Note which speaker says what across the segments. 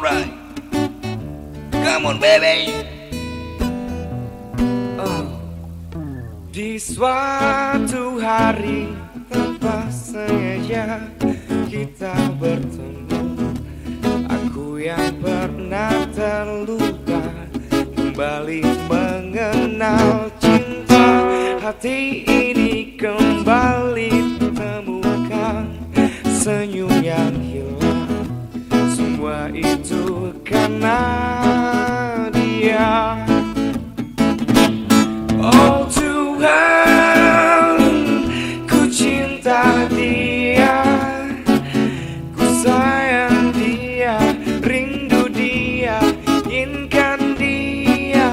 Speaker 1: Alright, come on baby.
Speaker 2: Oh, di suatu hari tanpa sengaja kita bertemu Aku yang pernah terluka kembali mengenal cinta. Hati ini kembali temukan senyum yang hilang Semua itu karena dia Oh Tuhan, ku cinta dia, ku sayang dia, rindu dia, inginkan dia.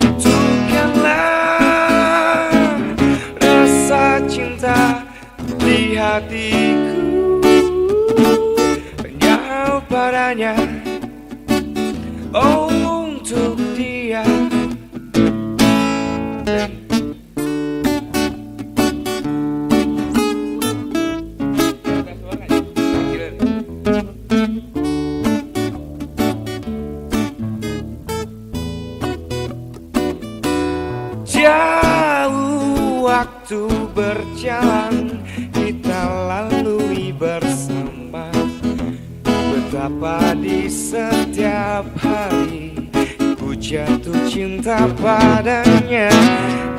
Speaker 2: Butuhkanlah rasa cinta di hatiku, padanya. Oh untuk dia. Jauh waktu berjalan Kita lalui bersama Betapa di setiap hari Ku jatuh cinta padanya?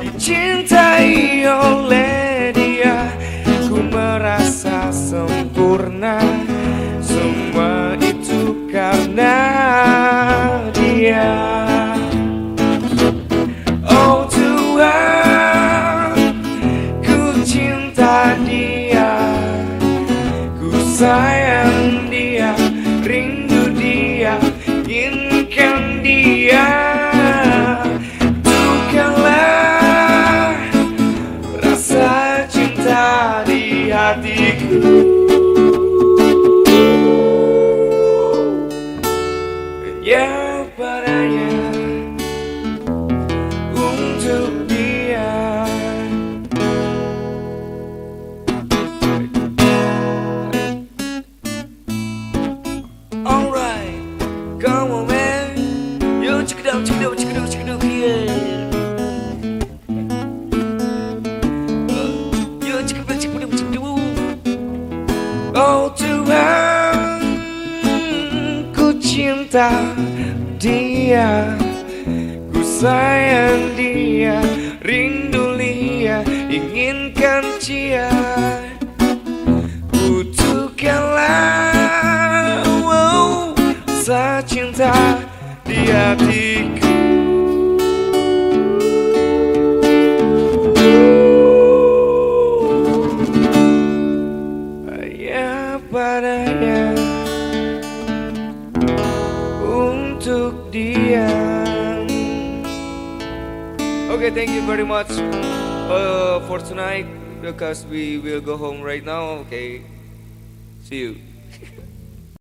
Speaker 2: Dicintai oleh rindu dia, inginkan dia. Cinta dia. Ku sayang dia Rindu dia Inginkan dia. Butuhkanlah wow, Rasa cinta di hatiku Untuk Okay, thank you very much uh, for tonight because we will go home right now. Okay, see you.